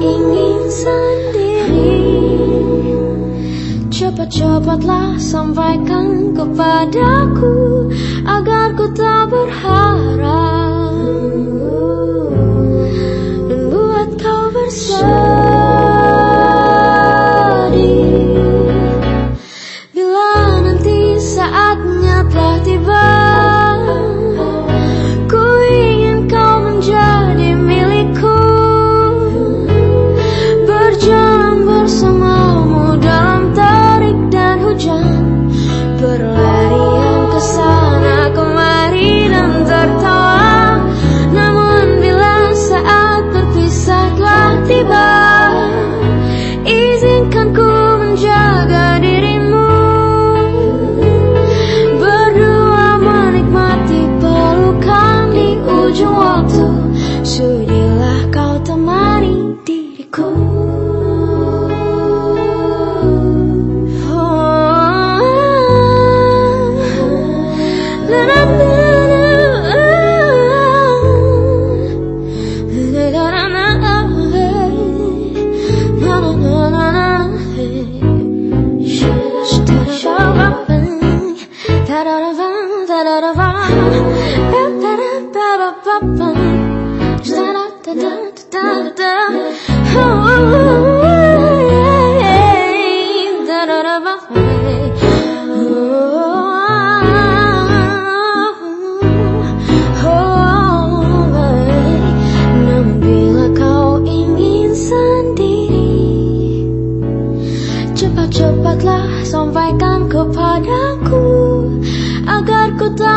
ingin sendiri. Cepat-cepatlah sampaikan kepadaku Agar ku tak berharap Dan buat kau bersedih. Bila nanti saatnya telah tiba Just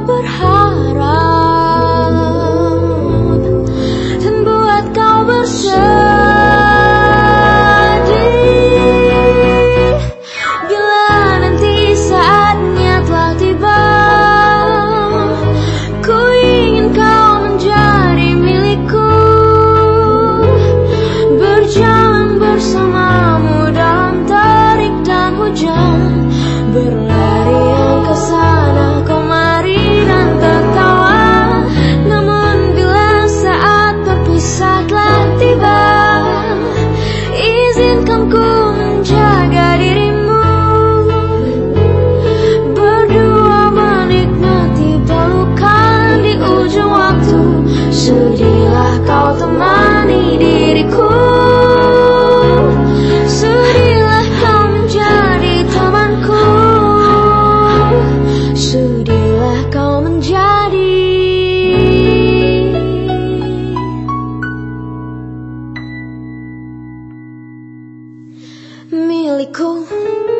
But berharap really cool.